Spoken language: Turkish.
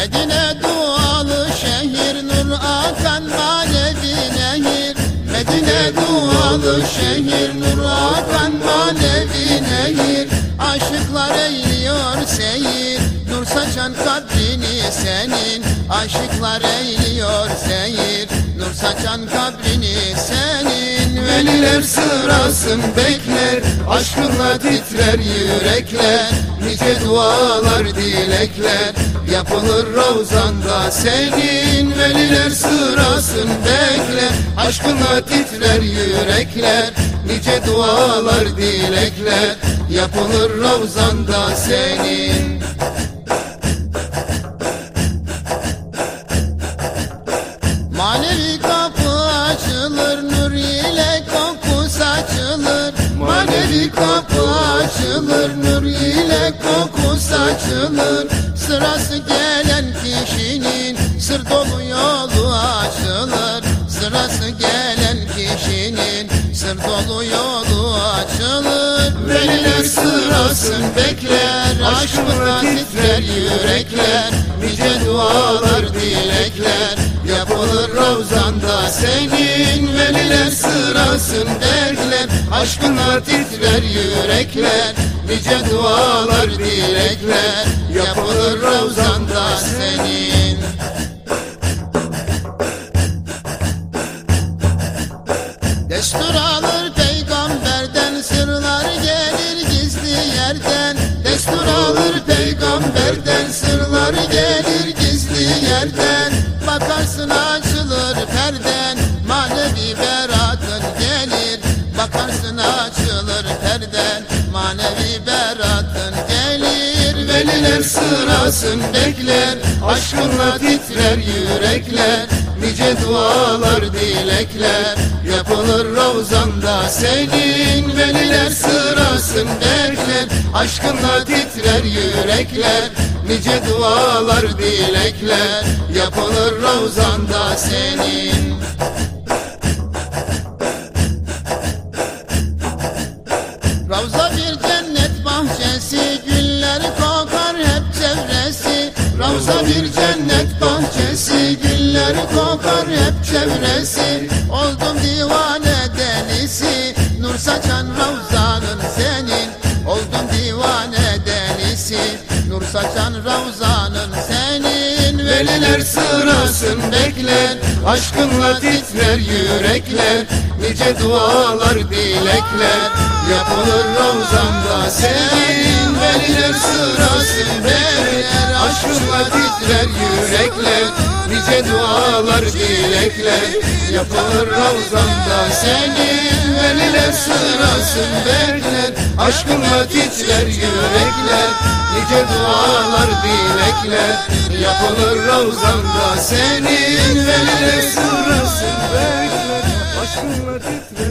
Medine dualı şehir nur akan manevi nehir. Medine dualı şehir nur akan manevi nehir. Aşıklar eğiliyor seyir Nur saçan kabrini senin. Aşıklar eğiliyor seyir Nur saçan kabrini senin. Veliler sırasın bekler Aşkınla titrer yürekler Nice dualar dilekler. Yapılır Ravzanda senin Veliler sırasın bekler Aşkınla titrer yürekler Nice dualar dilekler. Yapılır Ravzanda senin Manevi Manevi kapı açılır nur ile koku saçılır. Sırası gelen kişinin sır dolu yolu açılır. Sırası gelen kişinin sır dolu yolu açılır. Veliler sırasın bekler aşkına titrer yürekler. Nice dualar dilekler Yapılır Ravzanda senin Veliler sırasın bekler Aşkına titrer yürekler Nice dualar dilekler Yapılır Ravzanda senin Veliler sırasın bekler aşkınla titrer yürekler Nice dualar dilekler. Yapılır Ravzanda senin Veliler sırasın bekler Aşkınla titrer yürekler Nice dualar dilekler. Yapılır Ravzanda senin Ravza bir cennet bahçesi kokar hep çevresi Oldum divane delisi. Nur saçan Ravzanın senin Oldum divane delisi. Nur saçan Ravzanın senin Veliler sırasın bekler. Aşkınla titrer yürekler Nice dualar dilekler. Yapılır Ravzanda senin Veliler sırasın bekler Aşkınla titrer yürekler Nice dualar dilekler. Yapılır Ravzanda senin Veliler sırasın bekler Aşkınla titrer yürekler Nice dualar dilekler. Yapılır Ravzanda senin Veliler sırasın bekler Aşkınla titrer